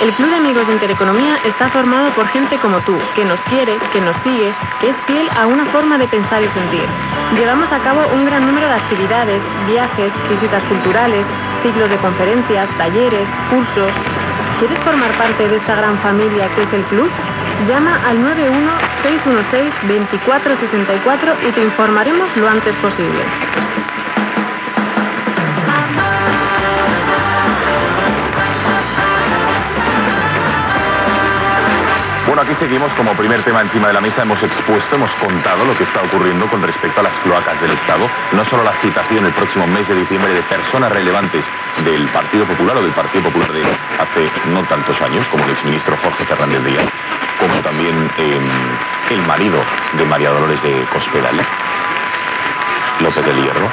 El Club de Amigos de Intereconomía está formado por gente como tú, que nos quiere, que nos sigue, que es fiel a una forma de pensar y sentir. Llevamos a cabo un gran número de actividades, viajes, visitas culturales, ciclos de conferencias, talleres, cursos. ¿Quieres formar parte de esta gran familia que es el club? Llama al 91616-2464 y te informaremos lo antes posible. Aquí seguimos como primer tema encima de la mesa. Hemos expuesto, hemos contado lo que está ocurriendo con respecto a las cloacas del Estado. No solo la citación el próximo mes de diciembre de personas relevantes del Partido Popular o del Partido Popular de hace no tantos años, como el exministro Jorge Fernández Díaz, como también eh, el marido de María Dolores de Cospedal, López del Hierro